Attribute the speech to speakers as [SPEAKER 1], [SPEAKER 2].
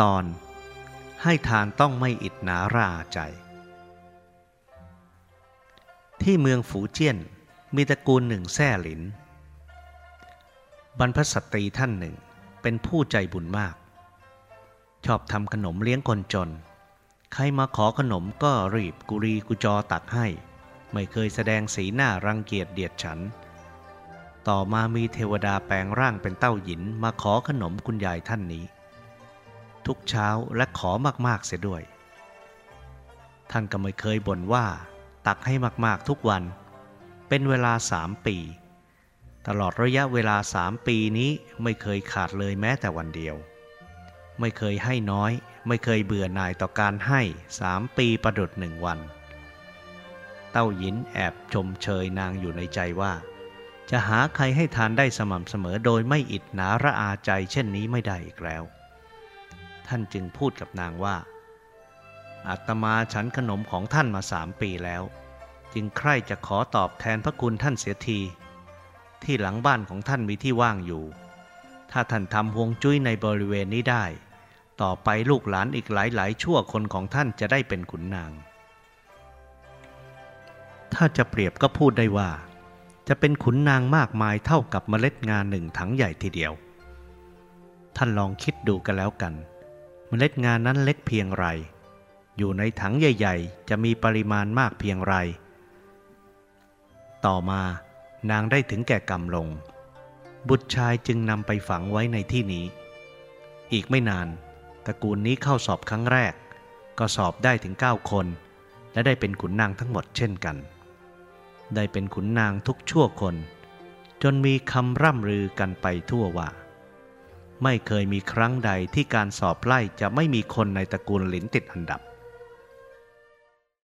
[SPEAKER 1] ตอน ให้ทานต้องไม่อิดหนาราใจ ที่เมืองฝูเจี้ยนมีตระกูลหนึ่งแซ่หลิน บรรพสตรีท่านหนึ่งเป็นผู้ใจบุญมาก ชอบทำขนมเลี้ยงคนจน ใครมาขอขนมก็รีบกุรีกุจอตักให้ ไม่เคยแสดงสีหน้ารังเกียจเดียดฉัน ต่อมามีเทวดาแปลงร่างเป็นเต้าหยินมาขอขนมคุณยายท่านนี้ ทุกเช้าและขอมากๆเสียด้วย ท่านก็ไม่เคยบ่นว่า ตักให้มากๆทุกวัน เป็นเวลาสามปี ตลอดระยะเวลาสามปีนี้ไม่เคยขาดเลยแม้แต่วันเดียว ไม่เคยให้น้อย ไม่เคยเบื่อหน่ายต่อการให้สามปีประดุดหนึ่งวัน เต้าหยินแอบชมเชยนางอยู่ในใจว่าจะหาใครให้ทานได้สม่ำเสมอโดยไม่อิดหนาระอาใจเช่นนี้ไม่ได้อีกแล้ว ท่านจึงพูดกับนางว่า อาตมาฉันขนมของท่านมาสามปีแล้ว จึงใคร่จะขอตอบแทนพระคุณท่านเสียที ที่หลังบ้านของท่านมีที่ว่างอยู่ ถ้าท่านทำฮวงจุ้ยในบริเวณนี้ได้ ต่อไปลูกหลานอีกหลายๆชั่วคนของท่านจะได้เป็นขุนนาง ถ้าจะเปรียบก็พูดได้ว่า จะเป็นขุนนางมากมายเท่ากับเมล็ดงานหนึ่งถังใหญ่ทีเดียวท่านลองคิดดูกันแล้วกัน เมล็ดงานนั้นเล็กเพียงไร อยู่ในถังใหญ่ ๆ จะมีปริมาณมากเพียงไร ต่อมานางได้ถึงแก่กรรมลง บุตรชายจึงนำไปฝังไว้ในที่นี้ อีกไม่นานตระกูลนี้เข้าสอบครั้งแรก ก็สอบได้ถึง 9 คน และได้เป็นขุนนางทั้งหมดเช่นกัน ได้เป็นขุนนางทุกชั่วคน จนมีคำร่ำลือกันไปทั่วว่า ไม่เคยมีครั้งใดที่การสอบไล่จะไม่มีคนในตระกูลหลินติดอันดับ